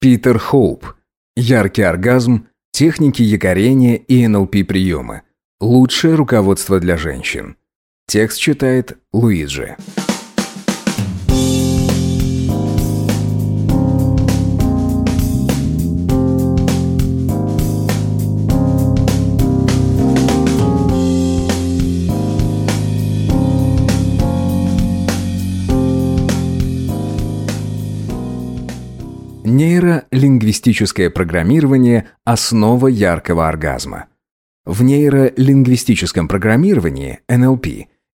Питер Хоуп. Яркий оргазм, техники якорения и НЛП-приемы. Лучшее руководство для женщин. Текст читает Луиджи. Нейролингвистическое программирование – основа яркого оргазма. В нейролингвистическом программировании, НЛП,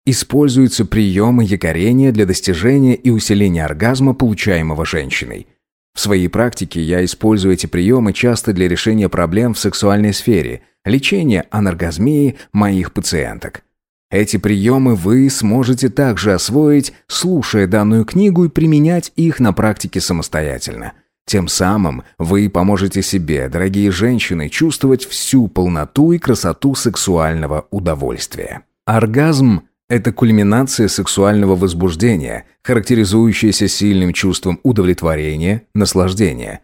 используются приемы якорения для достижения и усиления оргазма, получаемого женщиной. В своей практике я использую эти приемы часто для решения проблем в сексуальной сфере, лечения аноргазмии моих пациенток. Эти приемы вы сможете также освоить, слушая данную книгу и применять их на практике самостоятельно – тем самым вы поможете себе, дорогие женщины, чувствовать всю полноту и красоту сексуального удовольствия. Оргазм – это кульминация сексуального возбуждения, характеризующаяся сильным чувством удовлетворения, наслаждения.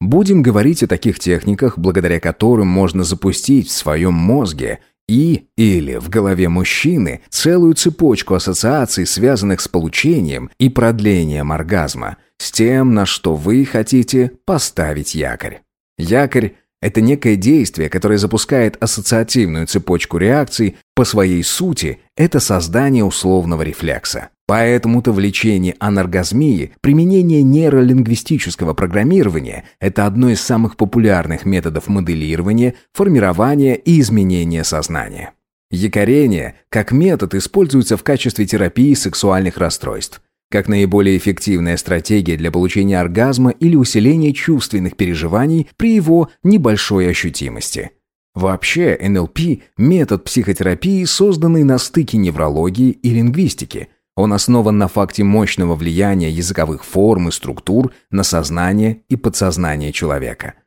Будем говорить о таких техниках, благодаря которым можно запустить в своем мозге и или в голове мужчины целую цепочку ассоциаций, связанных с получением и продлением оргазма – с тем, на что вы хотите поставить якорь. Якорь – это некое действие, которое запускает ассоциативную цепочку реакций, по своей сути – это создание условного рефлекса. Поэтому-то в лечении анаргазмии применение нейролингвистического программирования – это одно из самых популярных методов моделирования, формирования и изменения сознания. Якорение, как метод, используется в качестве терапии сексуальных расстройств как наиболее эффективная стратегия для получения оргазма или усиления чувственных переживаний при его небольшой ощутимости. Вообще, НЛП – метод психотерапии, созданный на стыке неврологии и лингвистики. Он основан на факте мощного влияния языковых форм и структур на сознание и подсознание человека –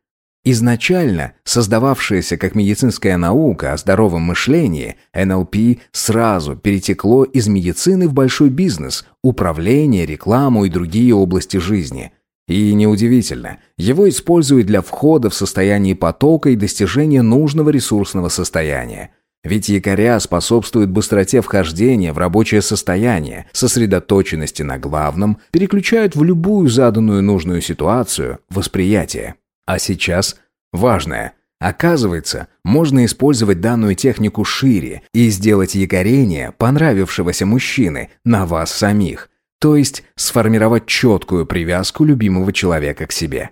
Изначально создававшаяся как медицинская наука о здоровом мышлении, НЛП сразу перетекло из медицины в большой бизнес, управление, рекламу и другие области жизни. И неудивительно, его используют для входа в состояние потока и достижения нужного ресурсного состояния. Ведь якоря способствуют быстроте вхождения в рабочее состояние, сосредоточенности на главном, переключают в любую заданную нужную ситуацию восприятие. А сейчас важное. Оказывается, можно использовать данную технику шире и сделать якорение понравившегося мужчины на вас самих, то есть сформировать четкую привязку любимого человека к себе.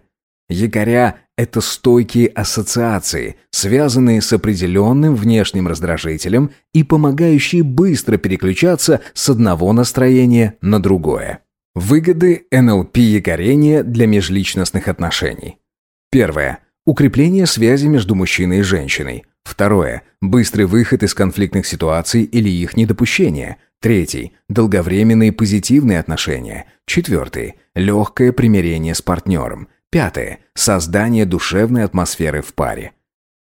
Якоря – это стойкие ассоциации, связанные с определенным внешним раздражителем и помогающие быстро переключаться с одного настроения на другое. Выгоды НЛП якорения для межличностных отношений. Первое. Укрепление связи между мужчиной и женщиной. Второе. Быстрый выход из конфликтных ситуаций или их недопущение. Третий. Долговременные позитивные отношения. Четвертый. Легкое примирение с партнером. Пятое. Создание душевной атмосферы в паре.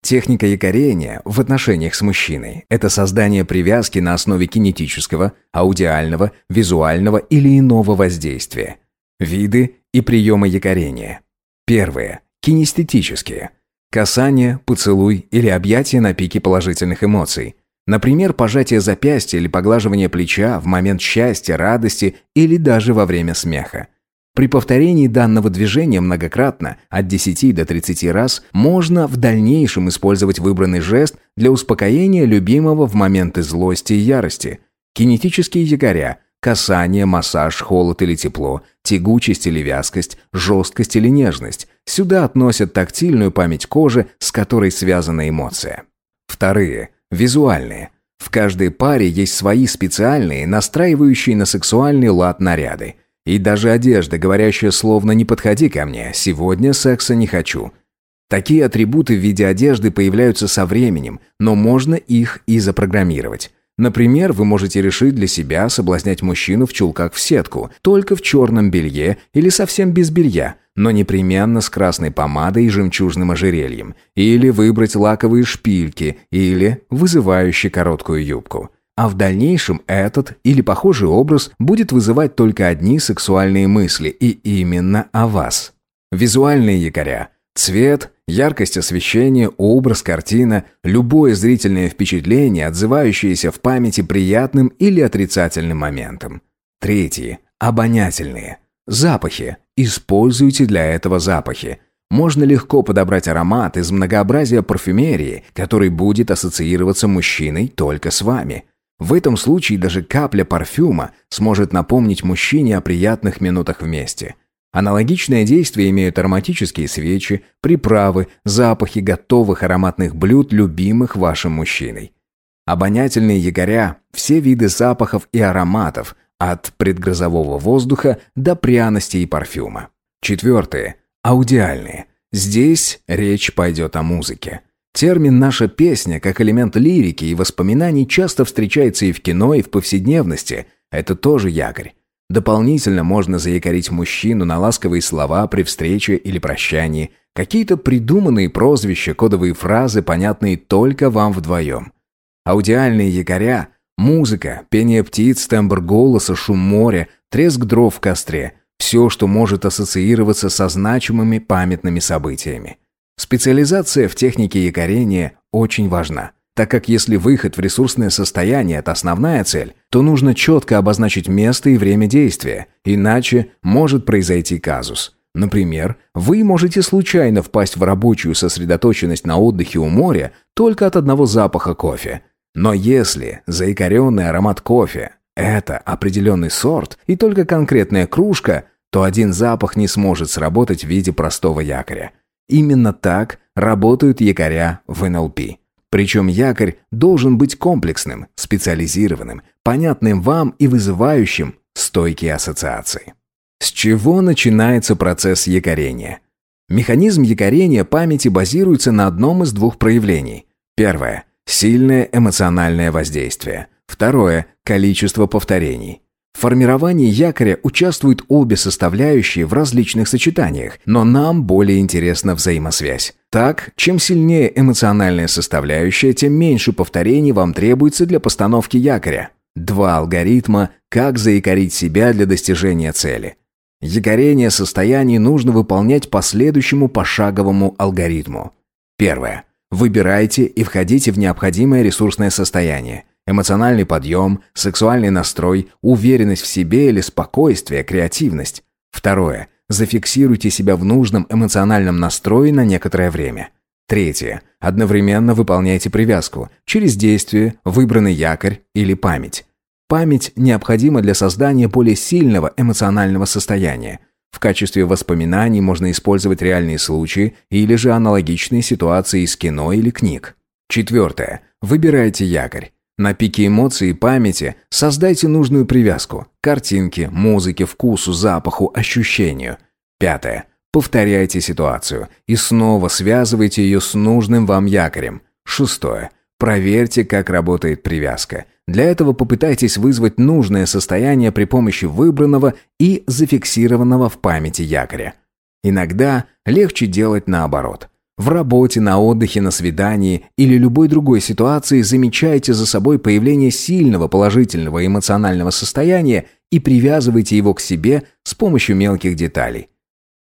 Техника якорения в отношениях с мужчиной – это создание привязки на основе кинетического, аудиального, визуального или иного воздействия. Виды и приемы якорения. Первое. Кинестетические. Касание, поцелуй или объятие на пике положительных эмоций. Например, пожатие запястья или поглаживание плеча в момент счастья, радости или даже во время смеха. При повторении данного движения многократно, от 10 до 30 раз, можно в дальнейшем использовать выбранный жест для успокоения любимого в моменты злости и ярости. Кинетические якоря Касание, массаж, холод или тепло, тягучесть или вязкость, жесткость или нежность. Сюда относят тактильную память кожи, с которой связана эмоция. Вторые – визуальные. В каждой паре есть свои специальные, настраивающие на сексуальный лад наряды. И даже одежда, говорящая словно «не подходи ко мне, сегодня секса не хочу». Такие атрибуты в виде одежды появляются со временем, но можно их и запрограммировать. Например, вы можете решить для себя соблазнять мужчину в чулках в сетку, только в черном белье или совсем без белья, но непременно с красной помадой и жемчужным ожерельем, или выбрать лаковые шпильки, или вызывающий короткую юбку. А в дальнейшем этот или похожий образ будет вызывать только одни сексуальные мысли, и именно о вас. Визуальные якоря. Цвет, яркость освещения, образ, картина, любое зрительное впечатление, отзывающееся в памяти приятным или отрицательным моментом. Третьи. Обонятельные. Запахи. Используйте для этого запахи. Можно легко подобрать аромат из многообразия парфюмерии, который будет ассоциироваться мужчиной только с вами. В этом случае даже капля парфюма сможет напомнить мужчине о приятных минутах вместе. Аналогичное действие имеют ароматические свечи, приправы, запахи готовых ароматных блюд, любимых вашим мужчиной. Обонятельные якоря – все виды запахов и ароматов, от предгрозового воздуха до пряности и парфюма. Четвертое. Аудиальные. Здесь речь пойдет о музыке. Термин «наша песня» как элемент лирики и воспоминаний часто встречается и в кино, и в повседневности. Это тоже якорь. Дополнительно можно заякорить мужчину на ласковые слова при встрече или прощании, какие-то придуманные прозвища, кодовые фразы, понятные только вам вдвоем. Аудиальные якоря – музыка, пение птиц, тембр голоса, шум моря, треск дров в костре – все, что может ассоциироваться со значимыми памятными событиями. Специализация в технике якорения очень важна, так как если выход в ресурсное состояние – это основная цель, то нужно четко обозначить место и время действия, иначе может произойти казус. Например, вы можете случайно впасть в рабочую сосредоточенность на отдыхе у моря только от одного запаха кофе. Но если заикаренный аромат кофе – это определенный сорт и только конкретная кружка, то один запах не сможет сработать в виде простого якоря. Именно так работают якоря в НЛП. Причем якорь должен быть комплексным, специализированным, понятным вам и вызывающим стойкие ассоциации. С чего начинается процесс якорения? Механизм якорения памяти базируется на одном из двух проявлений. Первое – сильное эмоциональное воздействие. Второе – количество повторений. В формировании якоря участвуют обе составляющие в различных сочетаниях, но нам более интересна взаимосвязь. Так, чем сильнее эмоциональная составляющая, тем меньше повторений вам требуется для постановки якоря. Два алгоритма, как заякорить себя для достижения цели. Якорение состояний нужно выполнять по следующему пошаговому алгоритму. Первое. Выбирайте и входите в необходимое ресурсное состояние. Эмоциональный подъем, сексуальный настрой, уверенность в себе или спокойствие, креативность. Второе. Зафиксируйте себя в нужном эмоциональном настрое на некоторое время. Третье. Одновременно выполняйте привязку через действие, выбранный якорь или память. Память необходима для создания более сильного эмоционального состояния. В качестве воспоминаний можно использовать реальные случаи или же аналогичные ситуации из кино или книг. Четвертое. Выбирайте якорь. На пике эмоций и памяти создайте нужную привязку – картинке, музыке, вкусу, запаху, ощущению. Пятое. Повторяйте ситуацию и снова связывайте ее с нужным вам якорем. Шестое. Проверьте, как работает привязка. Для этого попытайтесь вызвать нужное состояние при помощи выбранного и зафиксированного в памяти якоря. Иногда легче делать наоборот. В работе, на отдыхе, на свидании или любой другой ситуации замечайте за собой появление сильного положительного эмоционального состояния и привязывайте его к себе с помощью мелких деталей.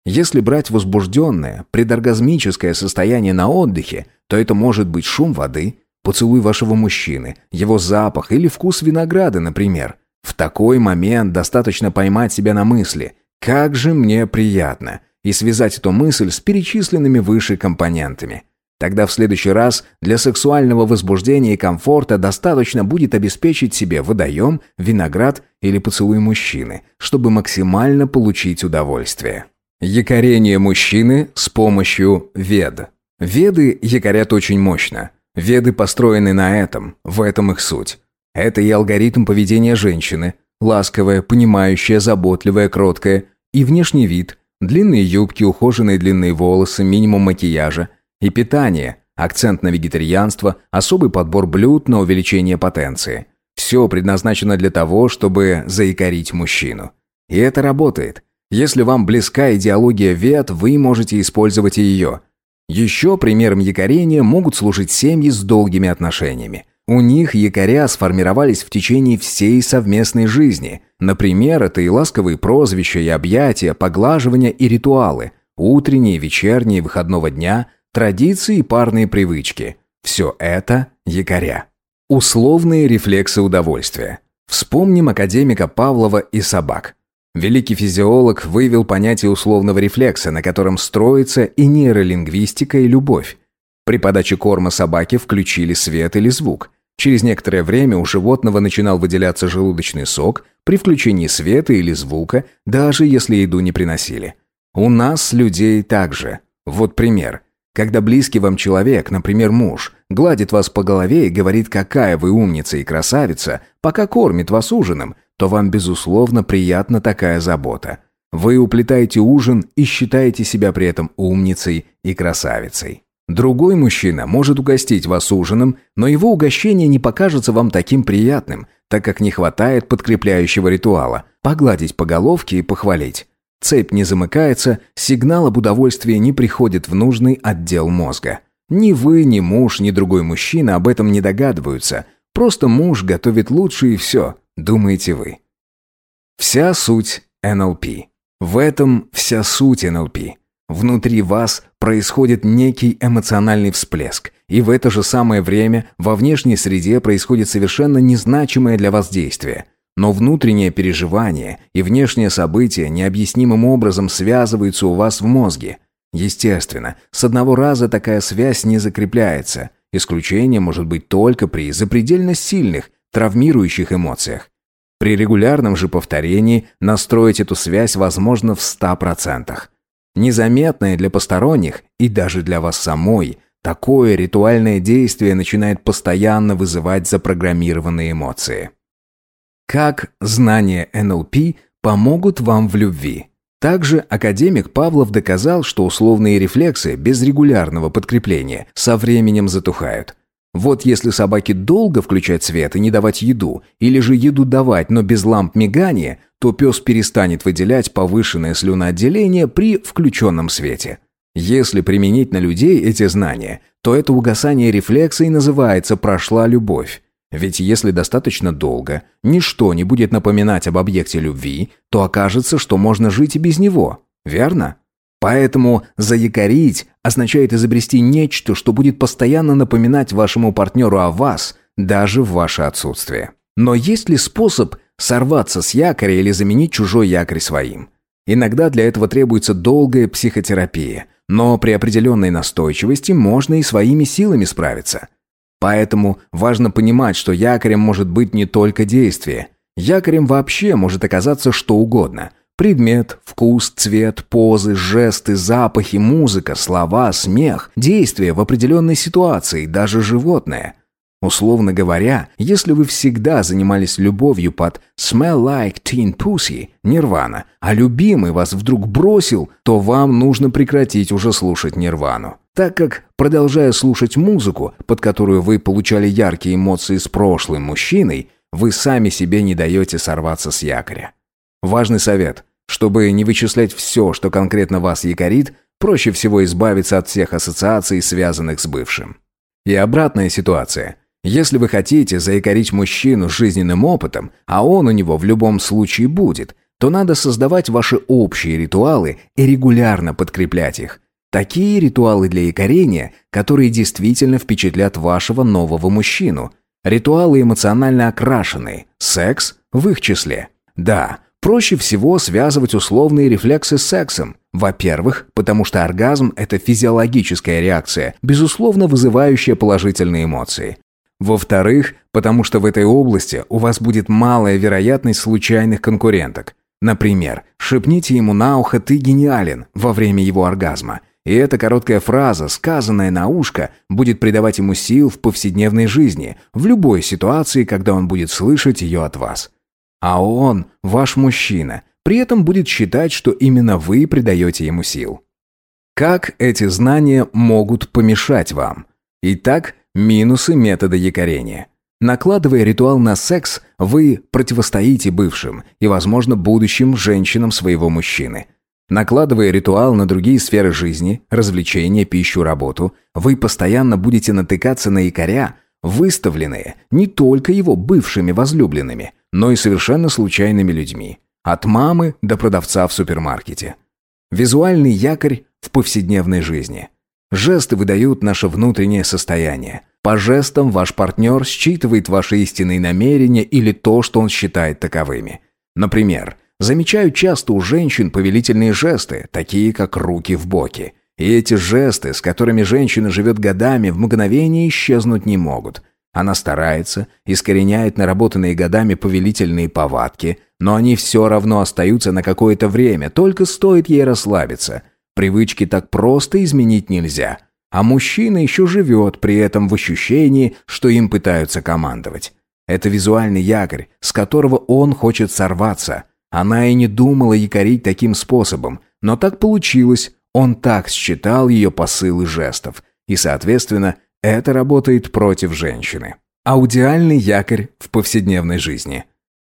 Если брать возбужденное, предоргазмическое состояние на отдыхе, то это может быть шум воды, поцелуй вашего мужчины, его запах или вкус винограда, например. В такой момент достаточно поймать себя на мысли «как же мне приятно», и связать эту мысль с перечисленными выше компонентами. Тогда в следующий раз для сексуального возбуждения и комфорта достаточно будет обеспечить себе водоем, виноград или поцелуй мужчины, чтобы максимально получить удовольствие. Якорение мужчины с помощью вед. Веды якорят очень мощно. Веды построены на этом, в этом их суть. Это и алгоритм поведения женщины, ласковая, понимающая, заботливая, кроткая, и внешний вид, Длинные юбки, ухоженные длинные волосы, минимум макияжа. И питание, акцент на вегетарианство, особый подбор блюд на увеличение потенции. Все предназначено для того, чтобы заикарить мужчину. И это работает. Если вам близка идеология ВЕТ, вы можете использовать ее. Еще примером якорения могут служить семьи с долгими отношениями. У них якоря сформировались в течение всей совместной жизни. Например, это и ласковые прозвища, и объятия, поглаживания и ритуалы. утренние, вечерние, выходного дня, традиции и парные привычки. Все это якоря. Условные рефлексы удовольствия. Вспомним академика Павлова и собак. Великий физиолог вывел понятие условного рефлекса, на котором строится и нейролингвистика, и любовь. При подаче корма собаке включили свет или звук. Через некоторое время у животного начинал выделяться желудочный сок при включении света или звука, даже если еду не приносили. У нас, людей, также. Вот пример. Когда близкий вам человек, например, муж, гладит вас по голове и говорит, какая вы умница и красавица, пока кормит вас ужином, то вам, безусловно, приятна такая забота. Вы уплетаете ужин и считаете себя при этом умницей и красавицей. Другой мужчина может угостить вас ужином, но его угощение не покажется вам таким приятным, так как не хватает подкрепляющего ритуала – погладить по головке и похвалить. Цепь не замыкается, сигнал об удовольствии не приходит в нужный отдел мозга. Ни вы, ни муж, ни другой мужчина об этом не догадываются. Просто муж готовит лучше и все, думаете вы. Вся суть НЛП. В этом вся суть НЛП. Внутри вас происходит некий эмоциональный всплеск, и в это же самое время во внешней среде происходит совершенно незначимое для вас действие. Но внутреннее переживание и внешнее событие необъяснимым образом связываются у вас в мозге. Естественно, с одного раза такая связь не закрепляется. Исключение может быть только при запредельно сильных, травмирующих эмоциях. При регулярном же повторении настроить эту связь возможно в 100%. Незаметное для посторонних и даже для вас самой, такое ритуальное действие начинает постоянно вызывать запрограммированные эмоции. Как знания НЛП помогут вам в любви? Также академик Павлов доказал, что условные рефлексы без регулярного подкрепления со временем затухают. Вот если собаке долго включать свет и не давать еду, или же еду давать, но без ламп мигания, то пес перестанет выделять повышенное слюноотделение при включенном свете. Если применить на людей эти знания, то это угасание рефлекса и называется «прошла любовь». Ведь если достаточно долго ничто не будет напоминать об объекте любви, то окажется, что можно жить и без него, верно? Поэтому заякорить означает изобрести нечто, что будет постоянно напоминать вашему партнеру о вас, даже в ваше отсутствие. Но есть ли способ сорваться с якоря или заменить чужой якорь своим? Иногда для этого требуется долгая психотерапия, но при определенной настойчивости можно и своими силами справиться. Поэтому важно понимать, что якорем может быть не только действие. Якорем вообще может оказаться что угодно – Предмет, вкус, цвет, позы, жесты, запахи, музыка, слова, смех, действия в определенной ситуации, даже животное. Условно говоря, если вы всегда занимались любовью под «smell like teen pussy» Нирвана, а любимый вас вдруг бросил, то вам нужно прекратить уже слушать Нирвану. Так как, продолжая слушать музыку, под которую вы получали яркие эмоции с прошлым мужчиной, вы сами себе не даете сорваться с якоря. Важный совет. Чтобы не вычислять все, что конкретно вас якорит, проще всего избавиться от всех ассоциаций, связанных с бывшим. И обратная ситуация. Если вы хотите заякорить мужчину жизненным опытом, а он у него в любом случае будет, то надо создавать ваши общие ритуалы и регулярно подкреплять их. Такие ритуалы для якорения, которые действительно впечатлят вашего нового мужчину. Ритуалы эмоционально окрашенные, секс в их числе. Да, Проще всего связывать условные рефлексы с сексом. Во-первых, потому что оргазм – это физиологическая реакция, безусловно вызывающая положительные эмоции. Во-вторых, потому что в этой области у вас будет малая вероятность случайных конкуренток. Например, шепните ему на ухо «ты гениален» во время его оргазма. И эта короткая фраза, сказанная на ушко, будет придавать ему сил в повседневной жизни, в любой ситуации, когда он будет слышать ее от вас. А он, ваш мужчина, при этом будет считать, что именно вы придаете ему сил. Как эти знания могут помешать вам? Итак, минусы метода якорения. Накладывая ритуал на секс, вы противостоите бывшим и, возможно, будущим женщинам своего мужчины. Накладывая ритуал на другие сферы жизни, развлечения, пищу, работу, вы постоянно будете натыкаться на якоря, выставленные не только его бывшими возлюбленными, но и совершенно случайными людьми. От мамы до продавца в супермаркете. Визуальный якорь в повседневной жизни. Жесты выдают наше внутреннее состояние. По жестам ваш партнер считывает ваши истинные намерения или то, что он считает таковыми. Например, замечаю часто у женщин повелительные жесты, такие как руки в боки. И эти жесты, с которыми женщина живет годами, в мгновение исчезнуть не могут. Она старается, искореняет наработанные годами повелительные повадки, но они все равно остаются на какое-то время, только стоит ей расслабиться. Привычки так просто изменить нельзя. А мужчина еще живет при этом в ощущении, что им пытаются командовать. Это визуальный якорь, с которого он хочет сорваться. Она и не думала якорить таким способом, но так получилось, он так считал ее посылы жестов. И, соответственно, это работает против женщины. Аудиальный якорь в повседневной жизни.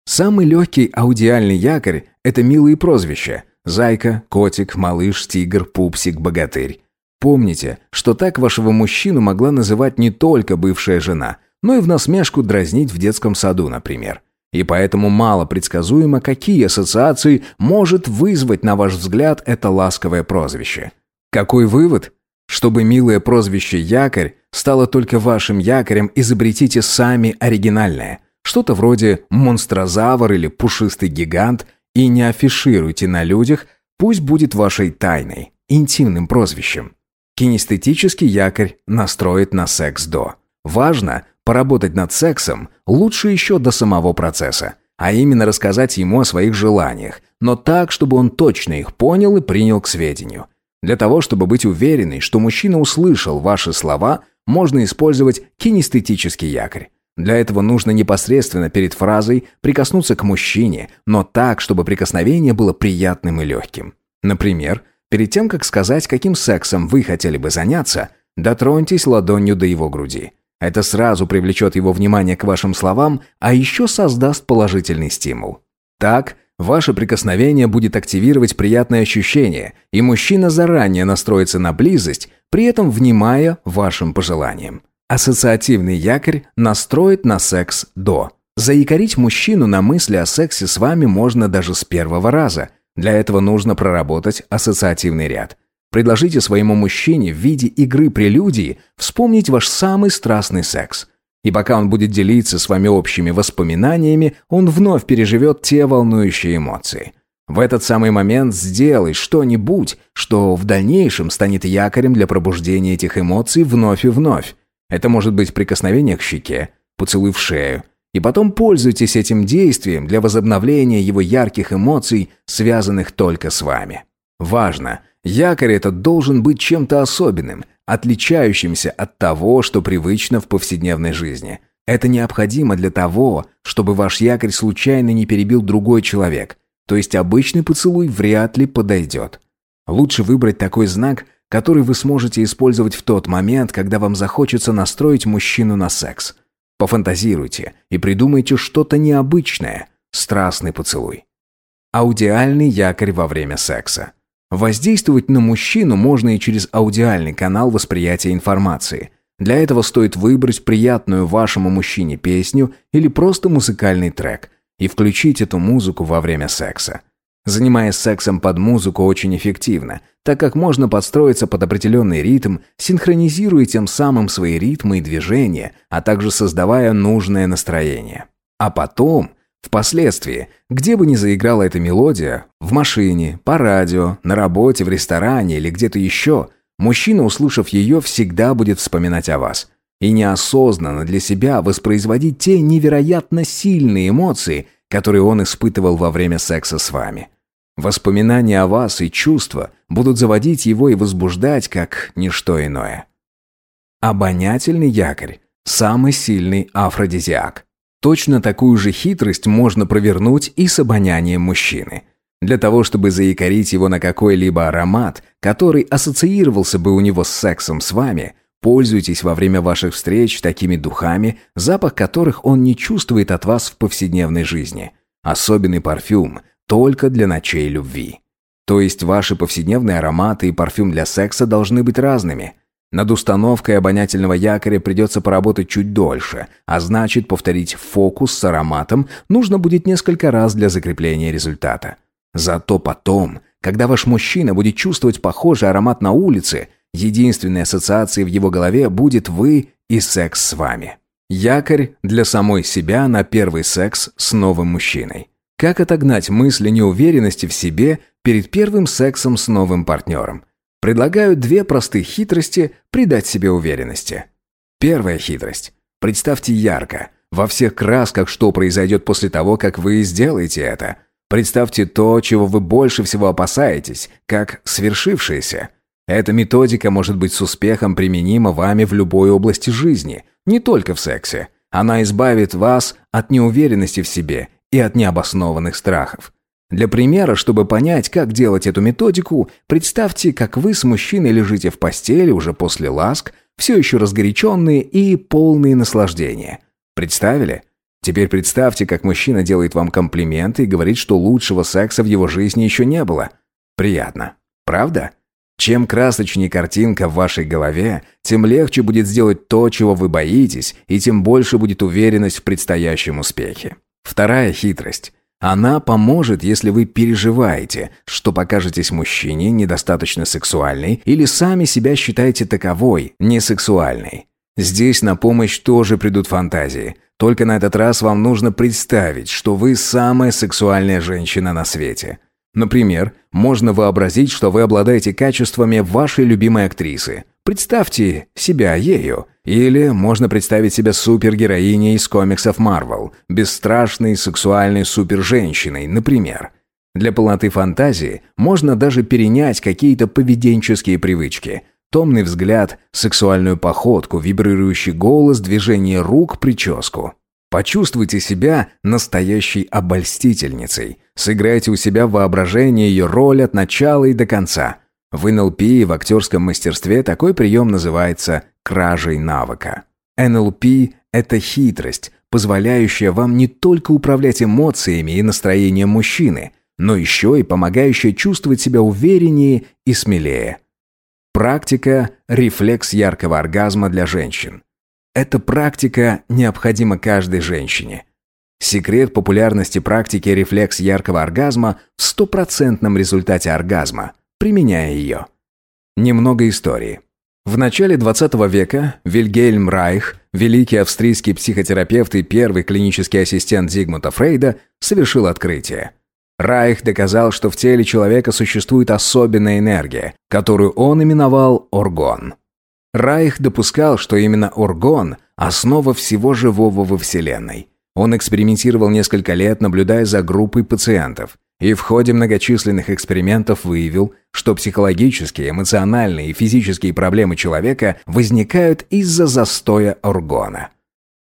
Самый легкий аудиальный якорь – это милые прозвища. Зайка, котик, малыш, тигр, пупсик, богатырь. Помните, что так вашего мужчину могла называть не только бывшая жена, но и в насмешку дразнить в детском саду, например. И поэтому мало предсказуемо, какие ассоциации может вызвать, на ваш взгляд, это ласковое прозвище. Какой вывод? Чтобы милое прозвище «якорь» стало только вашим якорем, изобретите сами оригинальное. Что-то вроде «монстрозавр» или «пушистый гигант» и не афишируйте на людях, пусть будет вашей тайной, интимным прозвищем. Кинестетический якорь настроит на секс до. Важно поработать над сексом лучше еще до самого процесса, а именно рассказать ему о своих желаниях, но так, чтобы он точно их понял и принял к сведению. Для того, чтобы быть уверенной, что мужчина услышал ваши слова, можно использовать кинестетический якорь. Для этого нужно непосредственно перед фразой прикоснуться к мужчине, но так, чтобы прикосновение было приятным и легким. Например, Перед тем, как сказать, каким сексом вы хотели бы заняться, дотроньтесь ладонью до его груди. Это сразу привлечет его внимание к вашим словам, а еще создаст положительный стимул. Так, ваше прикосновение будет активировать приятное ощущение, и мужчина заранее настроится на близость, при этом внимая вашим пожеланиям. Ассоциативный якорь настроит на секс до. Заякорить мужчину на мысли о сексе с вами можно даже с первого раза – для этого нужно проработать ассоциативный ряд. Предложите своему мужчине в виде игры прелюдии вспомнить ваш самый страстный секс. И пока он будет делиться с вами общими воспоминаниями, он вновь переживет те волнующие эмоции. В этот самый момент сделай что-нибудь, что в дальнейшем станет якорем для пробуждения этих эмоций вновь и вновь. Это может быть прикосновение к щеке, поцелуй в шею, и потом пользуйтесь этим действием для возобновления его ярких эмоций, связанных только с вами. Важно, якорь этот должен быть чем-то особенным, отличающимся от того, что привычно в повседневной жизни. Это необходимо для того, чтобы ваш якорь случайно не перебил другой человек, то есть обычный поцелуй вряд ли подойдет. Лучше выбрать такой знак, который вы сможете использовать в тот момент, когда вам захочется настроить мужчину на секс – Пофантазируйте и придумайте что-то необычное. Страстный поцелуй. Аудиальный якорь во время секса. Воздействовать на мужчину можно и через аудиальный канал восприятия информации. Для этого стоит выбрать приятную вашему мужчине песню или просто музыкальный трек и включить эту музыку во время секса. Занимаясь сексом под музыку очень эффективно, так как можно подстроиться под определенный ритм, синхронизируя тем самым свои ритмы и движения, а также создавая нужное настроение. А потом, впоследствии, где бы ни заиграла эта мелодия, в машине, по радио, на работе, в ресторане или где-то еще, мужчина, услышав ее, всегда будет вспоминать о вас. И неосознанно для себя воспроизводить те невероятно сильные эмоции, которые он испытывал во время секса с вами. Воспоминания о вас и чувства будут заводить его и возбуждать, как ничто иное. Обонятельный якорь – самый сильный афродизиак. Точно такую же хитрость можно провернуть и с обонянием мужчины. Для того, чтобы заякорить его на какой-либо аромат, который ассоциировался бы у него с сексом с вами, пользуйтесь во время ваших встреч такими духами, запах которых он не чувствует от вас в повседневной жизни. Особенный парфюм, только для ночей любви. То есть ваши повседневные ароматы и парфюм для секса должны быть разными. Над установкой обонятельного якоря придется поработать чуть дольше, а значит повторить фокус с ароматом нужно будет несколько раз для закрепления результата. Зато потом, когда ваш мужчина будет чувствовать похожий аромат на улице, единственной ассоциацией в его голове будет вы и секс с вами. Якорь для самой себя на первый секс с новым мужчиной. Как отогнать мысли неуверенности в себе перед первым сексом с новым партнером? Предлагаю две простых хитрости придать себе уверенности. Первая хитрость. Представьте ярко, во всех красках, что произойдет после того, как вы сделаете это. Представьте то, чего вы больше всего опасаетесь, как свершившееся. Эта методика может быть с успехом применима вами в любой области жизни, не только в сексе. Она избавит вас от неуверенности в себе и от необоснованных страхов. Для примера, чтобы понять, как делать эту методику, представьте, как вы с мужчиной лежите в постели уже после ласк, все еще разгоряченные и полные наслаждения. Представили? Теперь представьте, как мужчина делает вам комплименты и говорит, что лучшего секса в его жизни еще не было. Приятно. Правда? Чем красочнее картинка в вашей голове, тем легче будет сделать то, чего вы боитесь, и тем больше будет уверенность в предстоящем успехе. Вторая хитрость. Она поможет, если вы переживаете, что покажетесь мужчине недостаточно сексуальной или сами себя считаете таковой, несексуальной. Здесь на помощь тоже придут фантазии. Только на этот раз вам нужно представить, что вы самая сексуальная женщина на свете. Например, можно вообразить, что вы обладаете качествами вашей любимой актрисы. Представьте себя ею. Или можно представить себя супергероиней из комиксов Марвел, бесстрашной сексуальной суперженщиной, например. Для полноты фантазии можно даже перенять какие-то поведенческие привычки. Томный взгляд, сексуальную походку, вибрирующий голос, движение рук, прическу. Почувствуйте себя настоящей обольстительницей. Сыграйте у себя в воображении ее роль от начала и до конца. В НЛП и в актерском мастерстве такой прием называется кражей навыка. НЛП – это хитрость, позволяющая вам не только управлять эмоциями и настроением мужчины, но еще и помогающая чувствовать себя увереннее и смелее. Практика – рефлекс яркого оргазма для женщин. Эта практика необходима каждой женщине. Секрет популярности практики рефлекс яркого оргазма в стопроцентном результате оргазма, применяя ее. Немного истории. В начале 20 века Вильгельм Райх, великий австрийский психотерапевт и первый клинический ассистент Зигмунда Фрейда, совершил открытие. Райх доказал, что в теле человека существует особенная энергия, которую он именовал оргон. Райх допускал, что именно оргон – основа всего живого во Вселенной. Он экспериментировал несколько лет, наблюдая за группой пациентов – и в ходе многочисленных экспериментов выявил, что психологические, эмоциональные и физические проблемы человека возникают из-за застоя органа.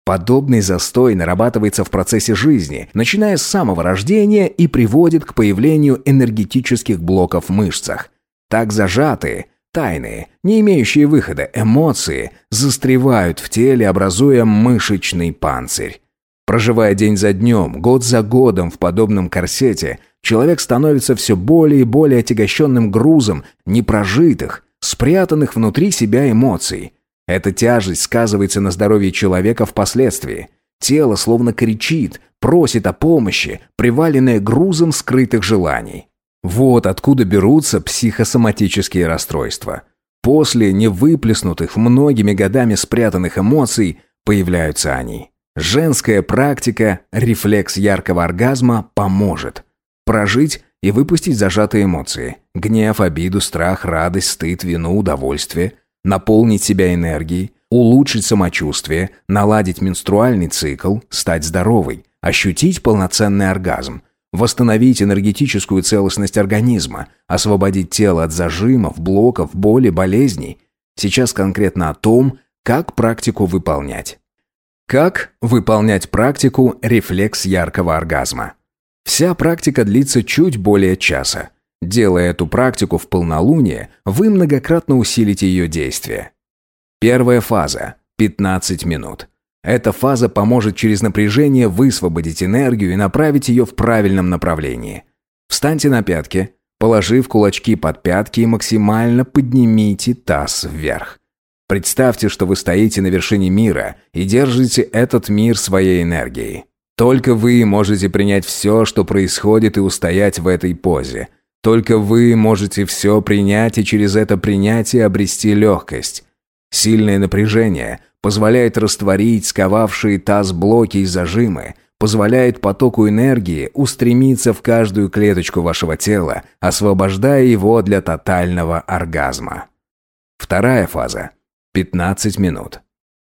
Подобный застой нарабатывается в процессе жизни, начиная с самого рождения и приводит к появлению энергетических блоков в мышцах. Так зажатые, тайные, не имеющие выхода эмоции застревают в теле, образуя мышечный панцирь. Проживая день за днем, год за годом в подобном корсете, человек становится все более и более отягощенным грузом непрожитых, спрятанных внутри себя эмоций. Эта тяжесть сказывается на здоровье человека впоследствии. Тело словно кричит, просит о помощи, приваленное грузом скрытых желаний. Вот откуда берутся психосоматические расстройства. После невыплеснутых многими годами спрятанных эмоций появляются они. Женская практика, рефлекс яркого оргазма поможет. Прожить и выпустить зажатые эмоции. Гнев, обиду, страх, радость, стыд, вину, удовольствие. Наполнить себя энергией. Улучшить самочувствие. Наладить менструальный цикл. Стать здоровой. Ощутить полноценный оргазм. Восстановить энергетическую целостность организма. Освободить тело от зажимов, блоков, боли, болезней. Сейчас конкретно о том, как практику выполнять. Как выполнять практику рефлекс яркого оргазма? Вся практика длится чуть более часа. Делая эту практику в полнолуние, вы многократно усилите ее действие. Первая фаза – 15 минут. Эта фаза поможет через напряжение высвободить энергию и направить ее в правильном направлении. Встаньте на пятки, положив кулачки под пятки и максимально поднимите таз вверх. Представьте, что вы стоите на вершине мира и держите этот мир своей энергией. Только вы можете принять все, что происходит, и устоять в этой позе. Только вы можете все принять и через это принятие обрести легкость. Сильное напряжение позволяет растворить сковавшие таз блоки и зажимы, позволяет потоку энергии устремиться в каждую клеточку вашего тела, освобождая его для тотального оргазма. Вторая фаза – 15 минут.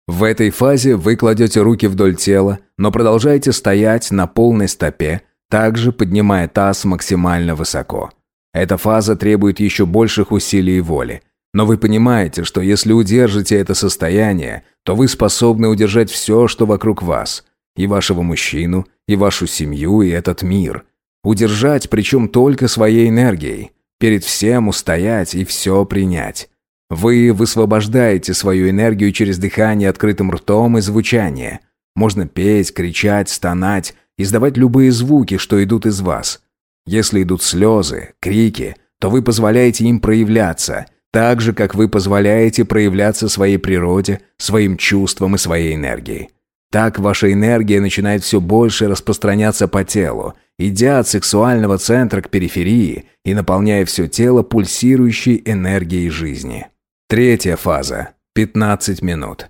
В этой фазе вы кладете руки вдоль тела, но продолжаете стоять на полной стопе, также поднимая таз максимально высоко. Эта фаза требует еще больших усилий и воли. Но вы понимаете, что если удержите это состояние, то вы способны удержать все, что вокруг вас. И вашего мужчину, и вашу семью, и этот мир. Удержать, причем только своей энергией. Перед всем устоять и все принять. Вы высвобождаете свою энергию через дыхание открытым ртом и звучание. Можно петь, кричать, стонать, издавать любые звуки, что идут из вас. Если идут слезы, крики, то вы позволяете им проявляться, так же, как вы позволяете проявляться своей природе, своим чувствам и своей энергии. Так ваша энергия начинает все больше распространяться по телу, идя от сексуального центра к периферии и наполняя все тело пульсирующей энергией жизни. Третья фаза. 15 минут.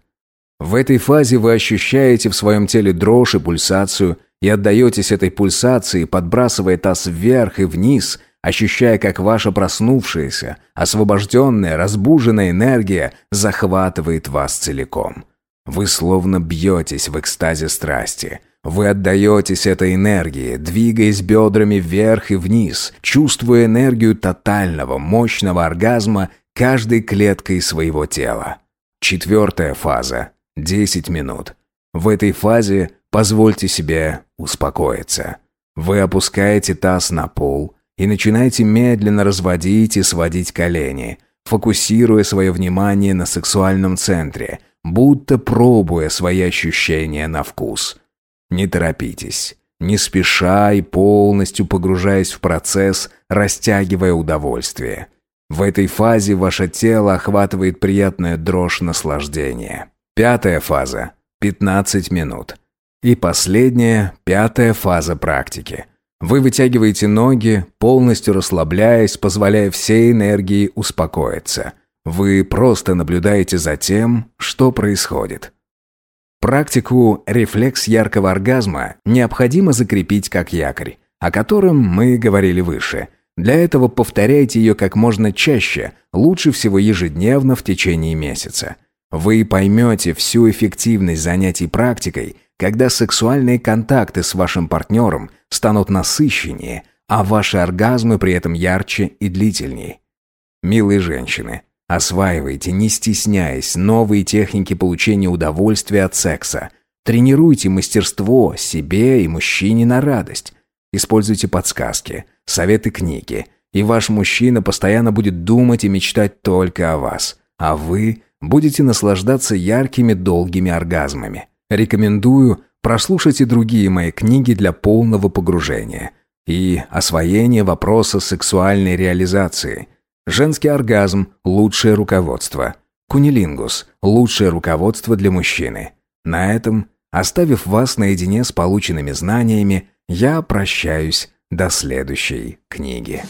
В этой фазе вы ощущаете в своем теле дрожь и пульсацию и отдаетесь этой пульсации, подбрасывая таз вверх и вниз, ощущая, как ваша проснувшаяся, освобожденная, разбуженная энергия захватывает вас целиком. Вы словно бьетесь в экстазе страсти. Вы отдаетесь этой энергии, двигаясь бедрами вверх и вниз, чувствуя энергию тотального, мощного оргазма каждой клеткой своего тела. Четвертая фаза. 10 минут. В этой фазе позвольте себе успокоиться. Вы опускаете таз на пол и начинаете медленно разводить и сводить колени, фокусируя свое внимание на сексуальном центре, будто пробуя свои ощущения на вкус. Не торопитесь, не спеша и полностью погружаясь в процесс, растягивая удовольствие – в этой фазе ваше тело охватывает приятная дрожь наслаждения. Пятая фаза – 15 минут. И последняя, пятая фаза практики. Вы вытягиваете ноги, полностью расслабляясь, позволяя всей энергии успокоиться. Вы просто наблюдаете за тем, что происходит. Практику «рефлекс яркого оргазма» необходимо закрепить как якорь, о котором мы говорили выше – для этого повторяйте ее как можно чаще, лучше всего ежедневно в течение месяца. Вы поймете всю эффективность занятий практикой, когда сексуальные контакты с вашим партнером станут насыщеннее, а ваши оргазмы при этом ярче и длительнее. Милые женщины, осваивайте, не стесняясь, новые техники получения удовольствия от секса. Тренируйте мастерство себе и мужчине на радость. Используйте подсказки, советы книги, и ваш мужчина постоянно будет думать и мечтать только о вас, а вы будете наслаждаться яркими долгими оргазмами. Рекомендую прослушать и другие мои книги для полного погружения и освоения вопроса сексуальной реализации. Женский оргазм – лучшее руководство. Кунилингус – лучшее руководство для мужчины. На этом, оставив вас наедине с полученными знаниями, я прощаюсь до следующей книги.